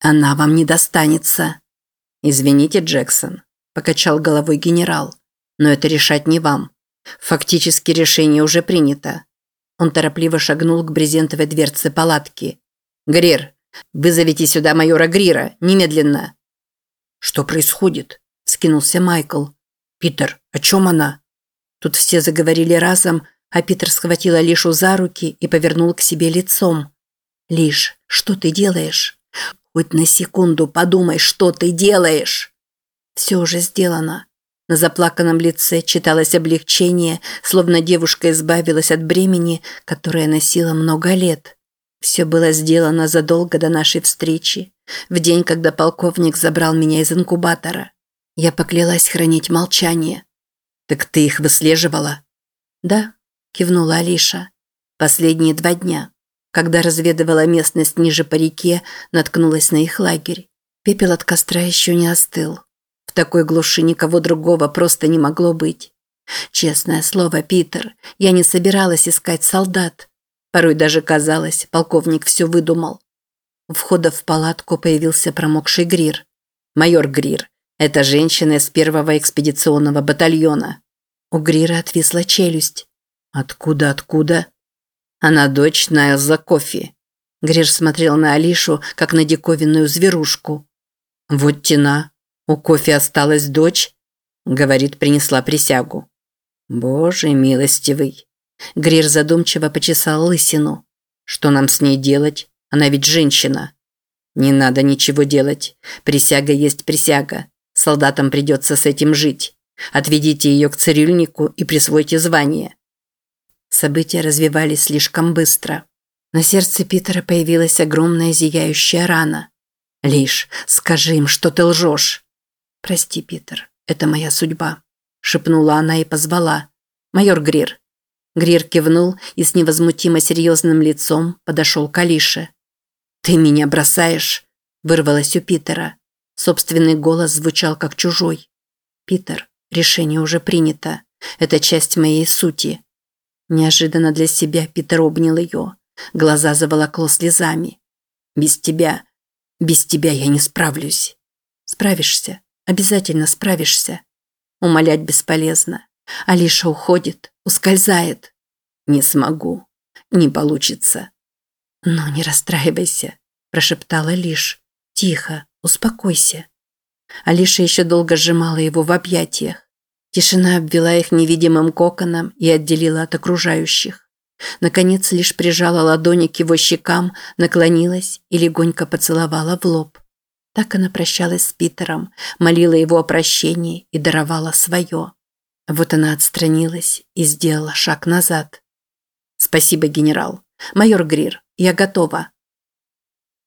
Она вам не достанется. Извините, Джексон, покачал головой генерал. Но это решать не вам. Фактически решение уже принято. Он торопливо шагнул к брезентовой дверце палатки. Грир, вызовите сюда майора Грира, немедленно. Что происходит? скинулся Майкл. Питер, о чем она? Тут все заговорили разом, а Питер схватил Алишу за руки и повернул к себе лицом. «Лиш, что ты делаешь? Хоть на секунду подумай, что ты делаешь!» Все уже сделано. На заплаканном лице читалось облегчение, словно девушка избавилась от бремени, которое носила много лет. Все было сделано задолго до нашей встречи, в день, когда полковник забрал меня из инкубатора. Я поклялась хранить молчание. «Так ты их выслеживала?» «Да», – кивнула Алиша. «Последние два дня. Когда разведывала местность ниже по реке, наткнулась на их лагерь. Пепел от костра еще не остыл. В такой глуши никого другого просто не могло быть. Честное слово, Питер, я не собиралась искать солдат. Порой даже казалось, полковник все выдумал. У входа в палатку появился промокший Грир. «Майор Грир, это женщина из первого экспедиционного батальона». У Грира отвисла челюсть. «Откуда, откуда?» «Она дочь Найлза Кофи». Грир смотрел на Алишу, как на диковинную зверушку. «Вот тена. У Кофи осталась дочь?» Говорит, принесла присягу. «Боже милостивый!» Грир задумчиво почесал лысину. «Что нам с ней делать? Она ведь женщина». «Не надо ничего делать. Присяга есть присяга. Солдатам придется с этим жить. Отведите ее к цирюльнику и присвойте звание». События развивались слишком быстро. На сердце Питера появилась огромная зияющая рана. «Лишь скажи им, что ты лжешь». «Прости, Питер, это моя судьба», – шепнула она и позвала. «Майор Грир». Грир кивнул и с невозмутимо серьезным лицом подошел к Алише. «Ты меня бросаешь?» – вырвалось у Питера. Собственный голос звучал как чужой. «Питер, решение уже принято. Это часть моей сути». Неожиданно для себя Питер обнял ее. Глаза заволокло слезами. «Без тебя, без тебя я не справлюсь». «Справишься. Обязательно справишься. Умолять бесполезно. Алиша уходит, ускользает. Не смогу. Не получится. Но не расстраивайся, прошептала Лиш. Тихо, успокойся. Алиша еще долго сжимала его в объятиях. Тишина обвела их невидимым коконом и отделила от окружающих. Наконец лишь прижала ладони к его щекам, наклонилась и легонько поцеловала в лоб. Так она прощалась с Питером, молила его о прощении и даровала свое. Вот она отстранилась и сделала шаг назад. «Спасибо, генерал. Майор Грир, я готова».